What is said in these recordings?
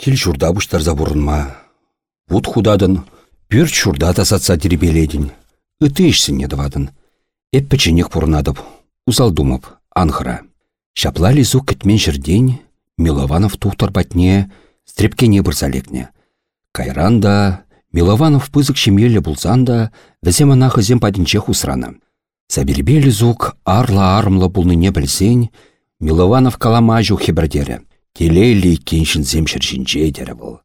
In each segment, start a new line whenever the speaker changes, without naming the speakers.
Кил журда бұштарза бұрынма. Бұд худадын, пүр журда тасатса дербеледін. Үті ішсін едівадын. Эп пічінек бұрынадып, думып, анхыра. Шапла лизу кітмен жерден, Милованов тухтар батне, стрепкене бұрзалекне. Кайранда, Милованов пызык шемелі бұлзанда, візем ана хызем падінче хусрана. Сабирбелі зук арла арымлы бұлныне білсен, Милованов каламажу хебірдері. Телейли кеншін земшір жінже дері бұл.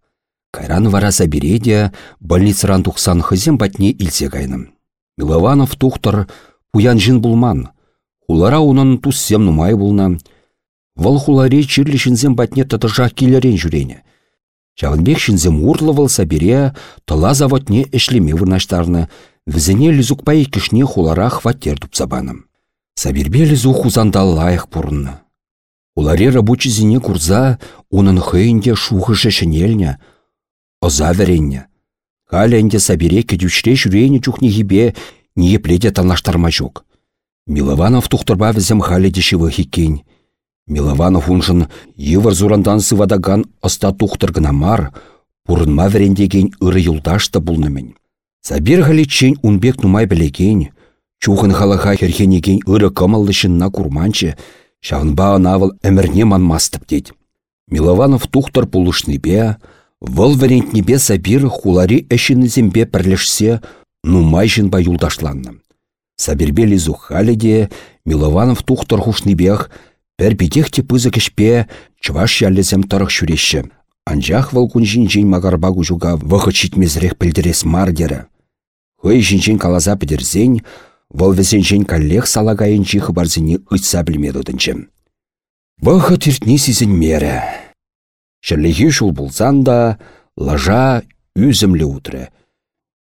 Кайран вара Сабиреде больницаран тухсан хызем батне илсе кайным. Милованов тухтар пуян жин булман. Хулара унын туссем нумай булна. Вăл хуларе чирлі шинзем батне татыжа килерен жүрене. Чавынбек шинзем урлывыл Сабире тыла заводне эшлеме вырнаштарны, візіне лізукпай кішне хулара хваттер тупсабаным. Сабирбе лізу хузанда лайық бұрынны. Уларе рабочий зіне курза, унын хыйнде шухышы шынелня, оза веренне. Халенде сабире кедючре жүрене чухне хибе, не епледе талнаштарма. Милованов тухтырба візем халі дешевы. Милованов уншын евір зурандан сывадаган оста тухтыргына мар, пурынма верендеген ыры юлдашты бұлнымен. Сабир халичен унбек нумай білеген, чухын халаха херхенеген ыры кымыллышынна курманчы, Шағынба анавыл әмірне манмастып дед. Милованов тухтар бе, вăл небе сабир хулари әшінізімбе пірлешсе, нумай ба юлдашланны. Сабирбе лизу халеде, Милованов тухтар хушнипех, пәр битех те пызы кішпе, чываш яллезем тарық шүреші. Анжақ вăл күн жинжен магарба күжуға вăхы читмезірек пілдерес мардері. Хый жинжен калаза підерзен, Вăл вӹсенчен каллех салагайынчи хыбарзине ыйтса білмеді дінчі. Бұхы тіртні сізін мере. Шырлихи шул булсан да, лажа үзімлі утры.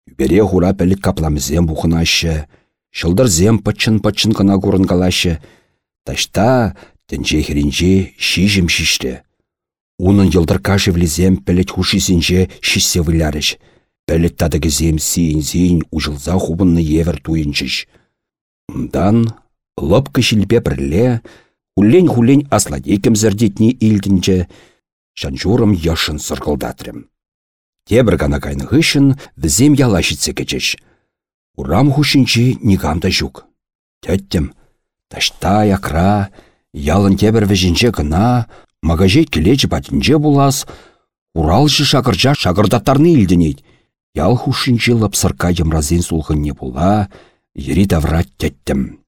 Үбере хура пәлік капламызем бұхынашы, зем пычын-пычын кына курын калашы. Ташта тінче херінче шижім шишті. Унын йылдар кашевлізем пәлет хушисінче шиссе вылярыш. Пәлет тадыгізем сиін-сиін ұжылза хубынны евер туйынчыш. Ундан лопкы шилпе бірле, хуллен-хуллен асладекім зірдетні илдінче, шанчурым яшын сырғылдатрым. Тебір гана кайны ғышын візем ялашитсе кечеш. Урам хушинчи нигамда жүк. Тәттім, ташта якра, ялын тебір візінче гына, магажей келечі батінче булас, Уралшы шақыржа шақырдаттарны илдінейд. Ял хушинчи лапсырка емразен сулғынне була, ери даврат теттім.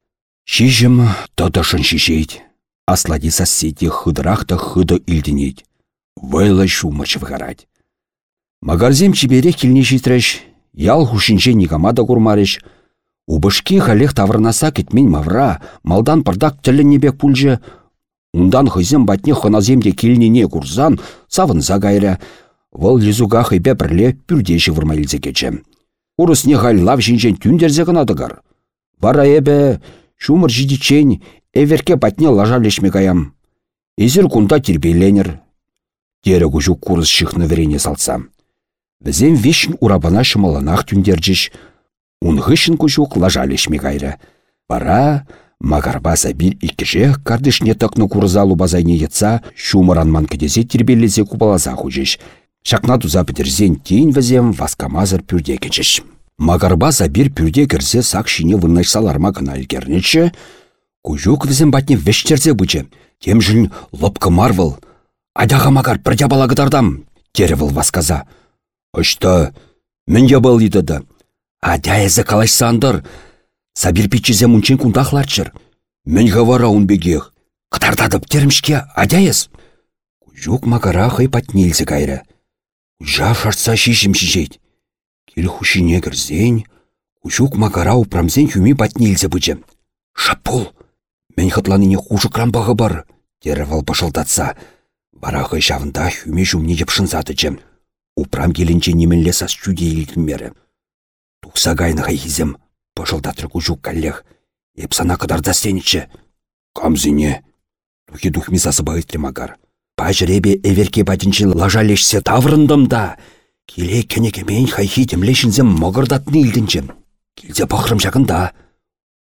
Шижім тодышын шишейд. Аслади соседи хыдрахта хыды илдінейд. Вайлы шумыч вғарад. Магарзем чибере килне житреш, ял хушинче никамада курмареш, Убышки халех таврнаса кетмен мавра, малдан пырдак тіліннебек пульже, Ундан хызем батне хыназемде килнене курзан, савын загайра, Вăл лизуга хыйпе пірле пүрдеші вырмайлзе кечем. Урысне халь лав жинчен түндерзе кынадыгар. Вара эбе шумыр жидичен эверке патне лажа лешме каям. Эзір кунда тербейленер. Тере күжу курыс шықны верене салсам. Візем вешін урабана шымаланақ түндерджіш. Унғышын күжук лажа лешме кайры. Вара Магарба сабир иккіже кардышне тăкны курзалу базайне етса, шумыранман кедесе тербеллесе купаласа хужеш. Шакна туза пітерзен тейін візем васкамазыр пүрде. Магарба забир пүрде кірсе сақ шине выннайсаларма гына илгернече, Кужук візем батне вештерзе бычы. Тем жын лопкы марвыл. Айдаға магар бірде балагыдардам, теревіл васказа. Ышты, мен ябыл едіді. Адяйызы калашсандыр. Сабир пичізе мұнчен күндақларчыр. Мен гавара бегех. Қытардадып терімшке адяйыз. Кужук магара хай патнелзі кайры. Жа шартса шишім шишейд. Кел хушине кірзен, кучук макара упрамзен хүми батнилзе бычы. Шапул! Мен хатланыне хужы крамбағы бар, теревал пашылдатса. Барахы шавында хүме жүмне епшынзатычы. Упрам келінче неменле сас чуде елгіммері. Тухса гайны хайхизем, пашылдатры кучук каллех. Епсана кадарда сенічі. Камзине. Тухи духми сасы бағытры магар. Пажребе эверке батинчи лажалешсе таврындымда. Киле кенекемен хайхи темлешінзем мығырдатны илдінчем. Килзе пахрым жақында.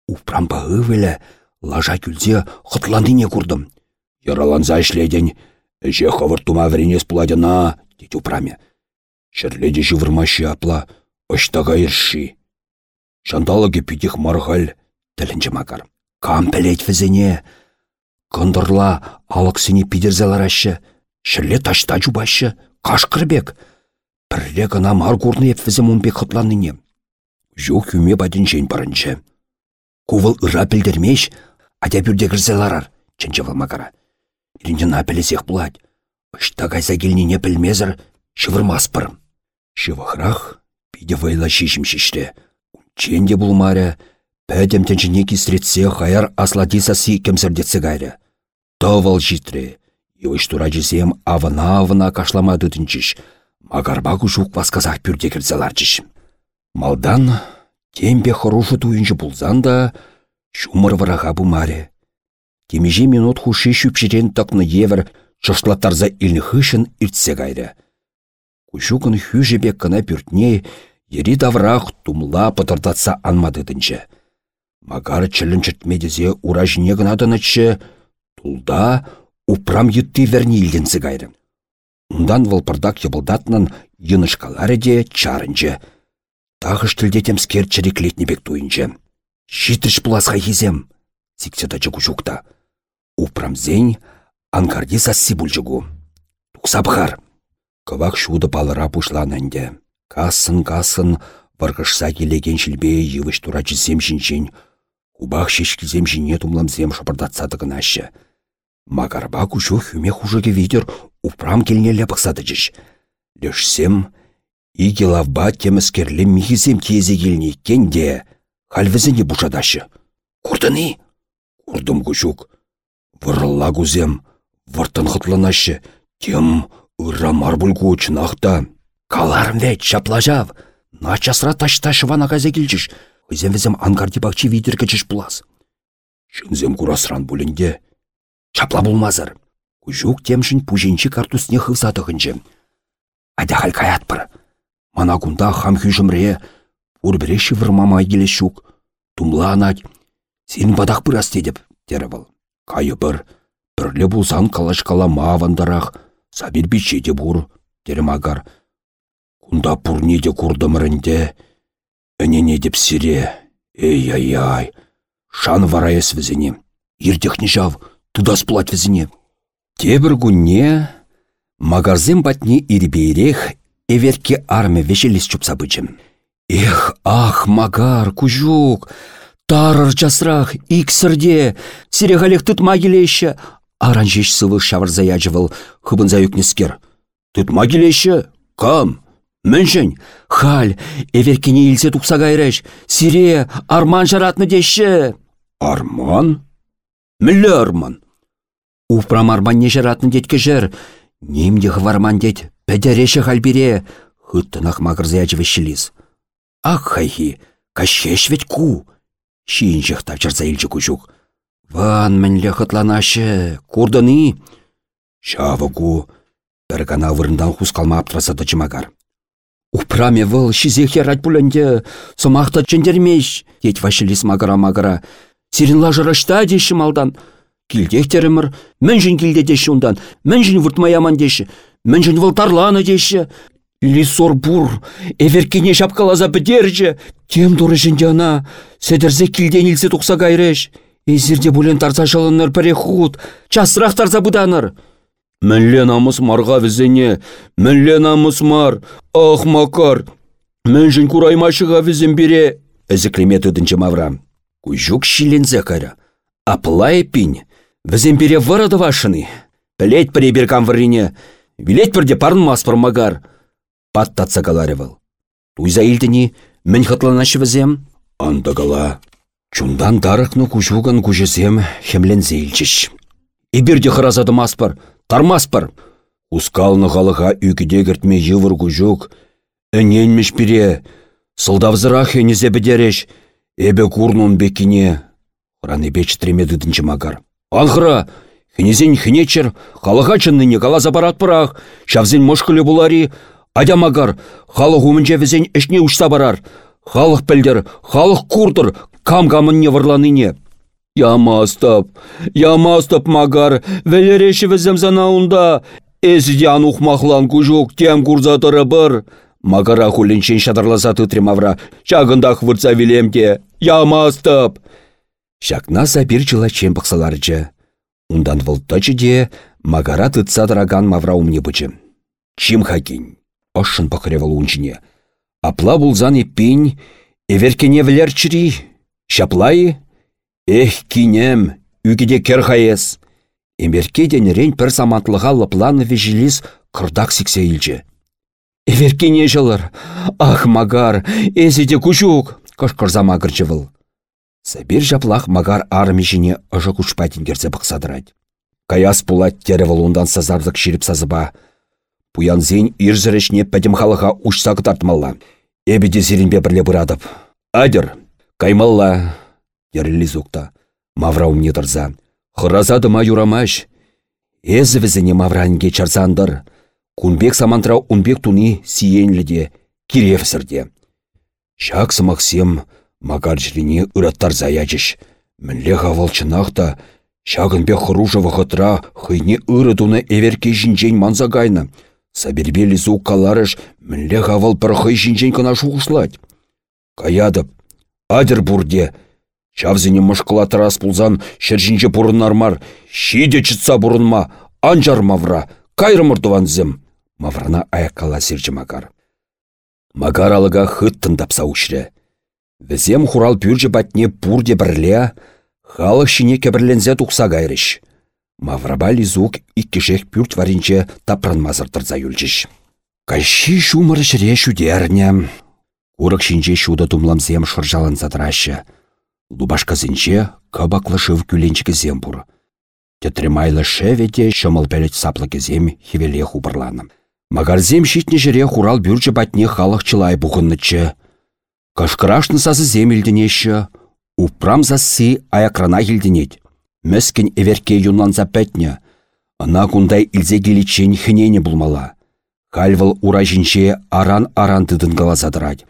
Упрам бағывелі лажа күлзе құтландыне күрдім. Яраланза ішледен, әже хавыр тума вренес пұладына, Ит упраме. Шерледе живырмашы апла, ұштаға ерші. Шандалығы пидих марғал, тілінчі макар. Кам пілет візіне. Кындырла алықсыне пидерзалар ашы. Шірле ташта жубашы, кашқырбек. Пірре гына мар курны еп візім ұнбек қытланыне. Жук үме бадын жен барынчы. Кувыл ыра білдермеш, адя бүрде кірзеларар, чынчы макара. Ирінден апелесех бұлад. Ұшта кайса келнене білмезір, шывырмаспыр. Шывықрақ, пиде вайла шишім шишті. Ченде пәдем тәнчіне кистретсе хаяр асладисасы кемсірдетсе гайры. Товал житре, Йывыш тура жесем авына-авына кашламады тінчіш. Магарба күшук васказақ пүрде кірзаларчыш. Малдан темпе хорошы туйынчы пулзан да шумыр вараға бұмаре. Темеже минут хуши шүпшерен тақны евір шышлаттарза илні хышын иртсе гайры. Кушукын бек кына пүртне ери даврақ тумла пытыртатса анмады тінчі. Магар чілін чіртмедезе уражіне гынадынычы, тулда упрам ютти верни илденсі гайры. Ундан вылпырдак ебылдатнын йынышкалары де чарынчы. Тағыш тілдетем скер бек туйынчы. Шитріш бұласға езем, сикседачы кучукта. Упрамзень анкарди сасси бұлжығу. Тұқсабғар. Кывак шуды балыра пушланынде. Касын-касын варгышса келеген шілбе евіш тура жізем жінчен. Кубақ шешкізем жіне тумламзем шапырдатсадығын Магарба кучу хүме хужыге видер упрам келнелі бұқсады жыш. Лешсем, иге лавба теміскерлі михизем тезе келіне кенде, хальвізіне бұшадашы. Курдыны? Курдым күшук. Вырылла кузем, вартын хытланашы, тем ырра марбульку чынақта. Каларым вет, шаплажав. Начасра ташта вана каза келчіш. Хызем візем ангардибакчы видер кечіш бұлас. Шынзем курасран бүлінде. Чапла булмазыр. Кужук темшін пужинчі картусне хывсатығынчы. Айда хал каятпыр. Мана кунда хам хүжімре, урбіреші вырмамай келе шук. Тумла анать. Сен бадақ бұрас дедіп, дері бұл. Кайы бір, бірлі бұлсан калашкала мавандарақ, сабир бичеде бұр, дері магар. Кунда пурнеде курдымырынде, әнене деп сире, эй-ай-ай, шан варайыз візіне. Иртехне жав, тудас плать візіне. Тебір күнне магазин батне ирбейрех эверке армия вешелес чупса бычым. Эх, ах, магар, кужук, тарыр жасрах, иксірде, сирегалех тұтма келеші. Аранжеш сывы шавырза яжывыл, хыбынза юкнескер. Тұтма келеші? Кам? Міншін, хал, эверкене илсе тұқса гайреш, сире, арман жаратны деші. Арман? Мүлі арман? Уфпрам арман не жаратны детке жер. Немде хварман дет, пәдереші халбире. Хыттынақ мағырзы әжівешіліз. Ақ хайхи, кашеш ведь ку. Шиін жықта жарза илчі күжук. Ван мінлі хытланашы, курдыны. Шавы ку, бір гана вырындан хускалма аптырасады чымагар. Упраме выл шизех ярать пулінде, сымақта чендермеш, дет вашилис магара-магара. Сирин лажырашта деші малдан. Килдехтерімір, мәнжін килде деші ондан, мәнжін вұртмаяман деші, мәнжін вылтарланы деші. Лисор бур, эверкене шапкалаза бідерже, тем дұры жінде ана, седірзе килден илсе тұқса гайреш. Эзірде бұлен тарса жылыныр перехуд, часырақ тарса бұданыр. Мәнле намыс марға візене, мәнле намыс мар, ах макар, мәнжін кураймашыға візен бере, әзіклемет өдінші маврам. Күйжук шилензе кәрі. Аплай пинь, Візен бере варады вашыны. Білет біре беркам варрине. Вилет бірде парынмас магар. Паттатса каларевал. Туйза илдіні, мен хатланашы візем? Андагала. Чундан дарықны кужуган кужесем хемлензе илчіш. Ибірде хыразады маспар, тармаспар. Ускалны халыға үйкіде кіртме йывыр кужук. Әненмеш біре. Сылдавзырақ енезе бідереш. Эбе курнун бекине. Храны беч тремеді магар. Анхра, хінезен хінечер, халыға чынныне кала забарат пырах, шавзен мошкылы булари, адямагар, халық умынче візен ішне ұшса барар. Халық пілдер, халық курдыр, кам-камын варланыне. Ямастап, ямастап магар, велереші візем занауында, Эзіде анухмахлан күжук тем курзатыры бір. Магара хулинчен шадарласа тытре мавра. Чагындақ вырца вилемде. Ямастып. Шакна забир жыла чем пықсаларчы. Ундан вылтачы де магара тытса дыраган мавра умне бычы. Чим хакин. Ошын унчине. Апла булзан еппин, эверкене чири. Шаплайы? Эх, кинем, үгеде керхаес. Эмерке денерен пір самантлыға лыпланы вежелес кырдак сіксе илчі. Эверкене жылыр. Ах, магар, эзеде күшук, кышкырза магырчы выл. Сабир жаплах магар армежіне ұжы күшпайтын керсе бұқсадырайды. Каяс пулат тері вылундан сазарзық шеріп сазыба. Пуянзен ирзірешне пәдім халыға ұшсағы тартмалла. Эбеде зерінбе бірле бұрадып. Адыр, каймалла, ерілі зуқта. Мавра умне тұрза. Хыразадыма юрамаш. Эзі візіне мавранге чарзандыр. Кунбек самантра унбек туни сиенліде, киревсірде. Шак сымақсем магар жірине ұраттар заячыш. Мінле хавалчынақта, шагынбе хыружы вғытра хыйне ұры туны эверке жінжен манзагайны. Сабербелі зу каларыш мінле хавал бір хый жінжен кына шуғышлать. Каядып, адыр бурде, Чавзіне мұшқыла тарас пулзан шәржінже бұрынармар, шиде чытса бұрынма, анжар мавра, кайры мұрдыванзым. Маврана аяққала сирчі магар. Магар алыға хыт тындапса ұшыры. Візем хурал пүржі батне бұрде бірле, халық шине кебірлензе тұқса гайрыш. Мавраба лизук иккешек пүрт варинче тапран мазыртырза юлчыш. Кащи шумыр шіре шүдерне. Урық шинче шуда тумламзем шыржалан затырашы. Лубашказынче кабаклы шыв күленчі кезем бұр. Тетремайлы шевете шымыл пәлет саплы кезем хевеле хубырланым. Магарзем шитне жіре хурал бюрчі батне халық чылай бұғыннычы. Кашқырашны сазы земелденеші, упрам засы аякрана елденет. Мәскен эверке юнланса пәтне, ана кундай илзе келечен хінене бұлмала. Ура жінче аран-аран тыдын галазадырать.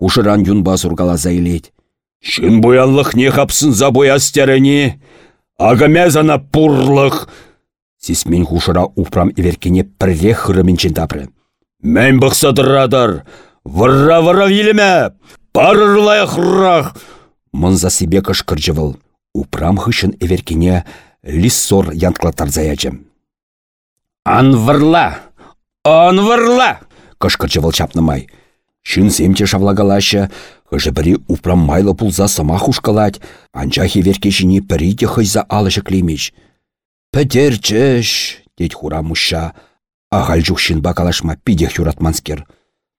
Ушыран юн базур галаза илет. Шын буяллық не қапсын за буястеріні, ана пурлық. Сисмен хушыра упрам эверкене пірре хырымен тапры. Мән бұқсадырадар, вырра-вырра виліме, парырлай хұррақ. Мұнза себе кышкыржывыл. Упрам хышын эверкене лиссор янтклаттар заячым. Анвырла! Анвырла! Кышкыржывыл чапнымай. Шын семче шавлагалашы, Хыжы бірі упрам майлы пулза сама хушкалать, анчахи веркешіні де хыйза алышы клеймеш. Пәдерчіш, дед хура муща, ағал жүкшін бакалашма пидех юратманскер.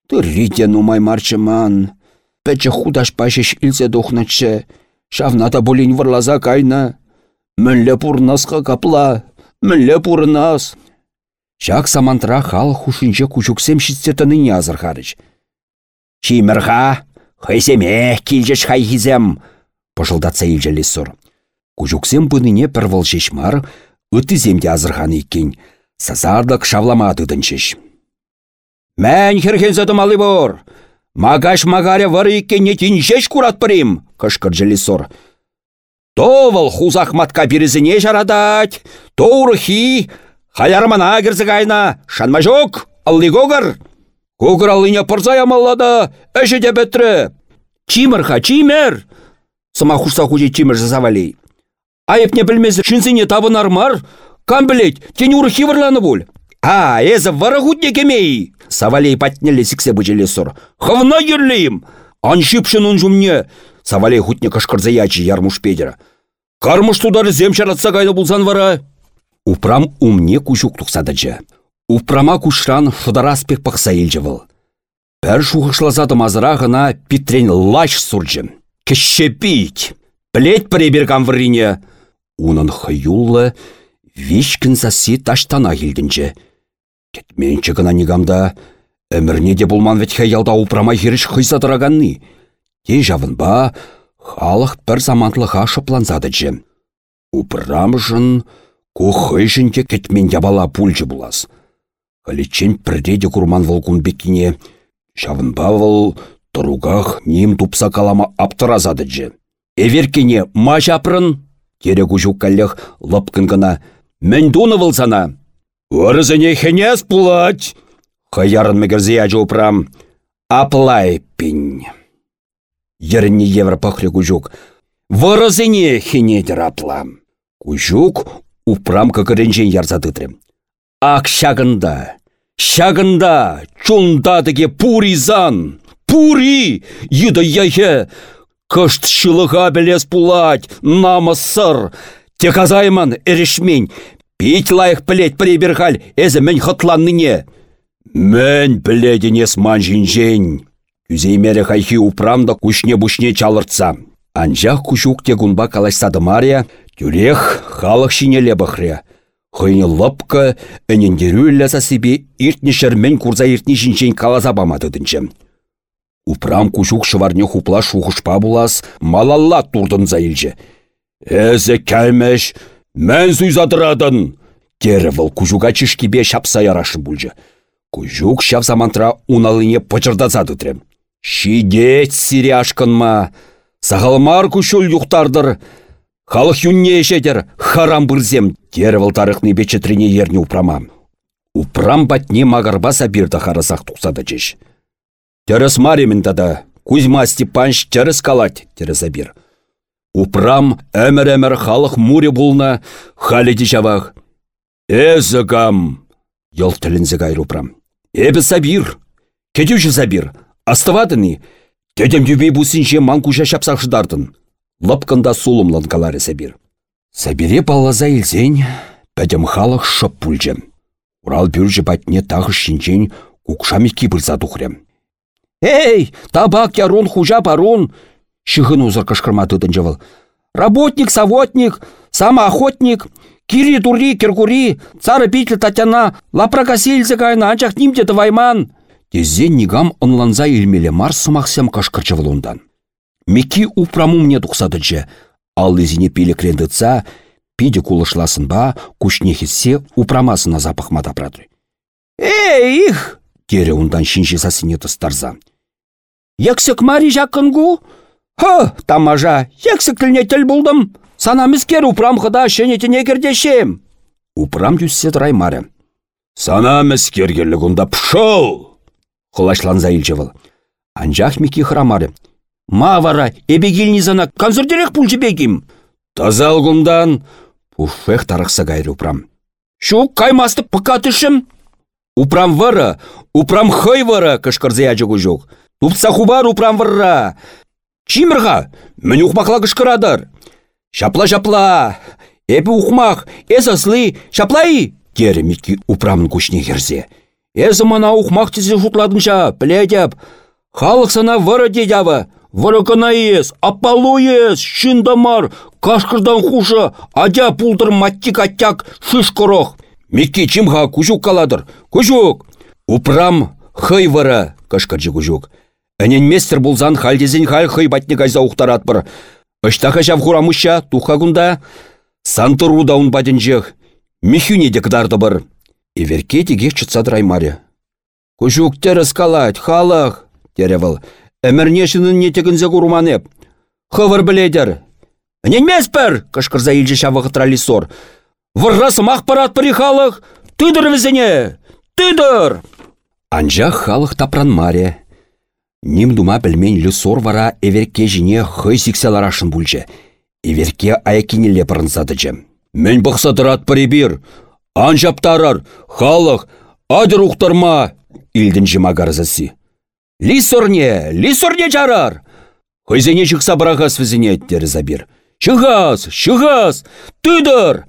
Тыррите нумай марчыман, пәчі худаш пашеш илсе духначы, шавната болин варлаза кайна. Мүлле пурнасқа капла, мүлле пурнас. Шак самантра хал хушинче кучуксем азырхарыч. Шимірға, Хайсеме килжеш хайхизем, пыжылдатса илжелі сұр. Кужуксем бұныне пір мар, үттіземде азырхан еккен, сазардық шавламадыдыншеш. Мән херхензадым алы бор. Магаш магаре вар еккенне тинжеш курат бірім, кышкыр желі сұр. Товыл хузахматка бірізіне жарадать, тоурыхи, халярмана кірзігайна, шанма жоқ, аллигогар. Кугралыне пырзай амаллада, әші де бәтірі. Чимырха, чимер! Сыма хушса хуже чимір жазавалей. Айып не білмезі шынсыне табын армар, кам білет, тен уры хивырланы бұл. А, әзі вара худне кемей. Савалей патнелі сіксе бұжелі сұр. Хавна ерлейім. Аншипшын ұн жұмне. Савалей хутне кашқырза ячы ярмуш педера. Кармыш тудары земшаратса вара. Упрам умне. Упрама кушран шудараспек пақса елжевыл. Пәр шуғышлазады мазыра ғына питрен лаш сурджы. Кіші бейт. Білет пребер камвырине. Унын хаюллы вишкін заси таштана келдінчі. Кетменші гына негамда әмірне де бұлман вет хаялда упрама херіш хыйсадыраганны. Те жавынба халық бір замантлыға шыпланзадыжы. Упрам жын кухыжынке кетмен ябала пульчы булас. Халичен пірдеде курман волкун бекине. Шавынба вăл тұруғақ нем тупса калама аптыразады жы. Эверкене ма жапрын? Керек ұжу кәллех лапкын гына. Мен дуны вăлсана. Вырызыне хенес пулать. Хаярын мегірзе упрам. Аплай пин. Ерінне евро пахле кужук. Вырызыне хенедер аплам. Упрам какыренжен ярзадыдрым. Ак шагында, шагында, чундадыге пуризан, пури, йыды яхе, кышт шылыға белес пулать, намысыр, те казайман эрешмень, пить лайық білет приберхаль, әзі мен хытланныне. Мен біледінес ман жинжен. Күзеймері хайхи упрамда күшне-бушне чалыртса. Анжақ күшук те гунба калашсады Мария, тюрех халық шинеле. Хыйны лыпкы, әнендерүлләсә себе иртнешермен курза иртні жинжен калаза бамадыдынчы. Упрам кушук шыварне хупла шухышпа булас, малалла турдын заилче. Әзі кәлмеш, мән суйзадырадын. Тері выл кушуга чишкебе шапса ярашы бұлжы. Кужук шав замантра уналыне пычырдазады трем. Шидет сиряшкын ма. Сағалмар кушул юқтардыр. Халық юнне ешедер, харам бірзем. Тері выл тарықны бечетрине ерне упрама. Упрам батне магарба сабирда харасақ тұқсады жеш. Терес маремін тада, Кузьма Степанш терес калать, терес абир. Упрам әмір-әмір халық муре булна, халеди жавақ. Гам, ел тілінзі гайр упрам. Эбі сабир, кедеуші сабир, астывадыны, дедем дүбей бұсынше манкуша шапсақшыдардын. Лапкында сулымлан калары сабир. Сабире баллаза илзен, бәдем халық шып пульжем. Урал бюржі батне тағы шинчен кукшамики бұлза тухрем. Эй, табак ярун хужа барун! Шығын узыр кышкырматыдын жывыл. Работник, савотник, самоохотник, кири дури, киргури, цары питлі Татьяна, лапрака сельзі кайна, анчақ нимде вайман. Тезен нигам онланза илмеле мар сымақсем ондан. Меки упраму мне тұқсадычы. Ал изіне пилі крендыца, пиде кулышласын ба, кушнехетсе упрамасына запахмада прадыр. Эй, их! Тере ондан шинші сасыне тұстарза. Ексік мари жақынгу? Хы, тамажа, ексік тіліне тіл болдым. Санамыз кер упрам қыда шенетіне кердешем. Упрам юссе мары. Санамыз кергерлік онда пшыл! Хылашланза илчевыл. Анжақ храмары. Ма вара, эбегілні зана концертерек пульчы бегім. Тазал гундан, пуфех тарықса гайры упрам. Шу каймасты пықатышым. Упрам вара, упрам хый вара, кышкырзы ячы күжук. Тупса хубар упрам вара. Чимырға, мен ухмақла кышкырадар. Шапла-шапла, эпі ухмақ, эс аслы, шаплай, дері митки упрамын күшне херзе. Эзі мана ухмақ тізе жұтладынша, біледеп, халық сана вара дедявы, вара кына ес, апалу ес, шындамар, кашқырдан хушы, адя пулдыр маттик аттяк шыш корох. Микки чимха күжук каладыр, күжук. Упрам хый вара, кашқыржы күжук. Әнен местер булзан халдезін хал хый батне кайза ухтарат бір. Ыштаха жав хурамуща, туха гунда, сантыру даун баденжех, михюне декдарды бір. Эверке терес калать, халах, теревал. Әмірнешінің не тегінзе курманеп. Хывыр біледер. Әнен меспір, кышкырза илжі шавығы тралисор. Выррасы мақпарат халық, тыдыр візіне, тыдыр. Анжақ халық тапран маре. Ним дума білмен люсор вара эверке жіне хый сикселарашын бүлже. Эверке аякинеле пырынсадычы. Мен бұқсадырат бір Анжаптарар, халық, адыр ұқтырма, илдің гарзасы. Лисорне, лисорне жарар. Хойзене шықса бірағас візіне еттері забир. Шығас, шығас, тыдыр.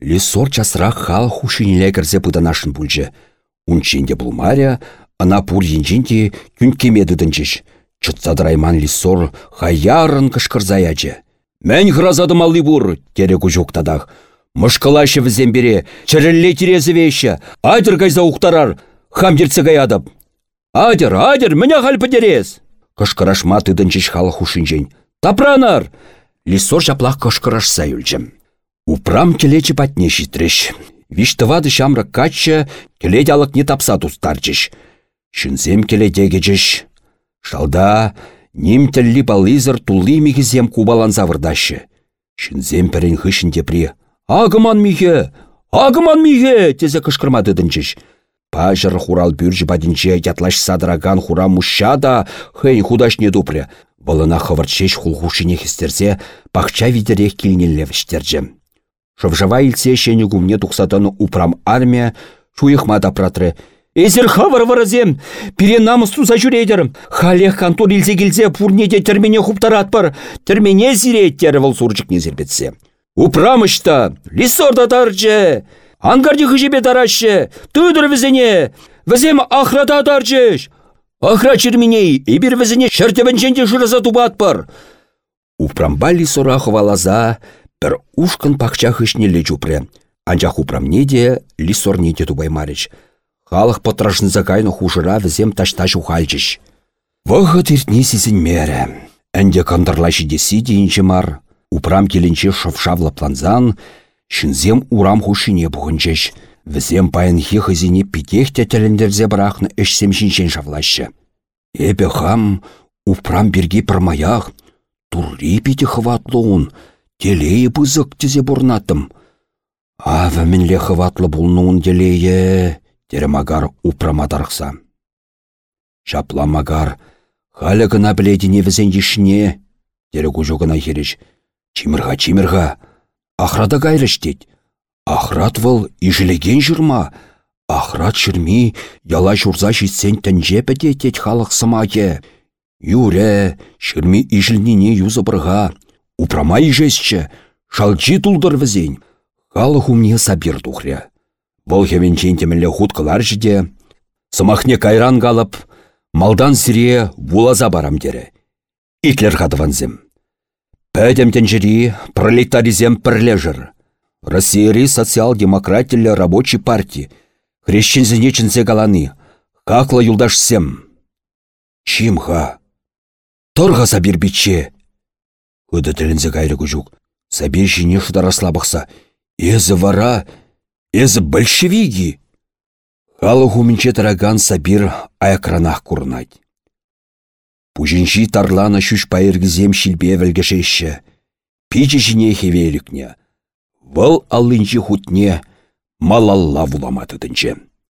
Лисор часырақ хал хушинеле кірзе бұданашын бүлже. Унченде бұлмаря, ана пур енженде күнкемедідінчіш. Чытсадырайман лисор хаярын кышкырзаячы. Мән хразадым алли бур, тере күжуқтадақ. Мышкалашы візен бере, чәрілле терезі вейші, адыр гайза уқтарар, хамдерці гаядып. Адыр, адыр, міні хал пітерез. Кышкырашма тыдынчыш халы хушинжен. Тапранар! Лисор жаплақ кышкырашса үлчім. Упрам келечі патне шитреш. Виштывады шамры качча, келет алық не тапса тустарчыш. Шынзем келедегечіш. Шалда, ним тілі балызыр тулы мегізем кубалан завырдашы. Шынзем пірін хышын депри. Агыман михе, Агыман миге, тезе кышкырмады дынчыш. Пажыр хурал бюржі бадинче ятлаш садраган хура муща да хэнь худашне дупры. Былына хывырчеш хулхушине хистерсе, пахча видерех килнеллевіштерджі. Шывжава илсе шені гумне тухсатыны упрам армия, шуйықмада пратры. Эзір хавар варазем, пире намысту за жүредер. Халех кантор илзе келзе пурнеде термене хуптарат бар, термене зиреттері выл сурчық незербетсе. Упрамышта, лисорда тарчы, ангарди хыжебе тарашы, тыдыр візіне, візем ахрата тарчыш. Ахра черменей, ибір візіне шертебінченде жырыза тубат бар. Упрамба лисора хвалаза, бір ушкын пақча хышнелі жупры. Анчах упрамне де лисорне де тубаймарыч. Халық пăтрашнса кайны хушыра візем ташташ ухальчыш. Вăхăт иртни сисін мере. Әнде кандырла шидесі дейінші мар. Упрам келінче шывшавлы планзан, шынзем урам хушине бұғынчеш. Візем паян хихызіне питех тәтелендерзе бірақны әшсем шиншен шавлашы. Эбе хам, упрам бірге пырмаях, турри пите хватлуын, телейі бұзық тезе бұрнатым. Ава мінле хватлы бұлнуын телейі, теремагар упрамадарықса. Шапламагар, халі гына біледіне візен ешіне, тере күжігіна хереш. Чимірға, чимірға, ахрада кайрыш дед. Ахрат выл ижілеген жырма, ахрат шырми яла журза житсен тәнже пәдетет халық сымаке. Юре, шырми ижілніне юзы бұрға, упрама ижесчі, шалчи тулдыр візен. Халық умне сабир тухря. Бұл хевенчен темелі хуткалар жіде, сымахне кайран қалып, малдан сире вулаза барам дере. Итлер хадыванзем. Пәдем тенжери пролетаризем пірлежір. Россияри социал-демократилі рабочий партии. Хрещензіне чінсе галаны. Какла юлдашсем. Чимха. Торға сабир биче. Хөді тілінзе кайры күжук. Сабир жіне шыдараслабықса. Езі вара, езі большевиги. Халық умінче тараган сабир аякранах курнать. Пужинши тарлана шүш пайыргізем шилбе вілгішеші. Пичі жіне хевелікне. Выл алынчы хутне малалла вуламатыдынчы.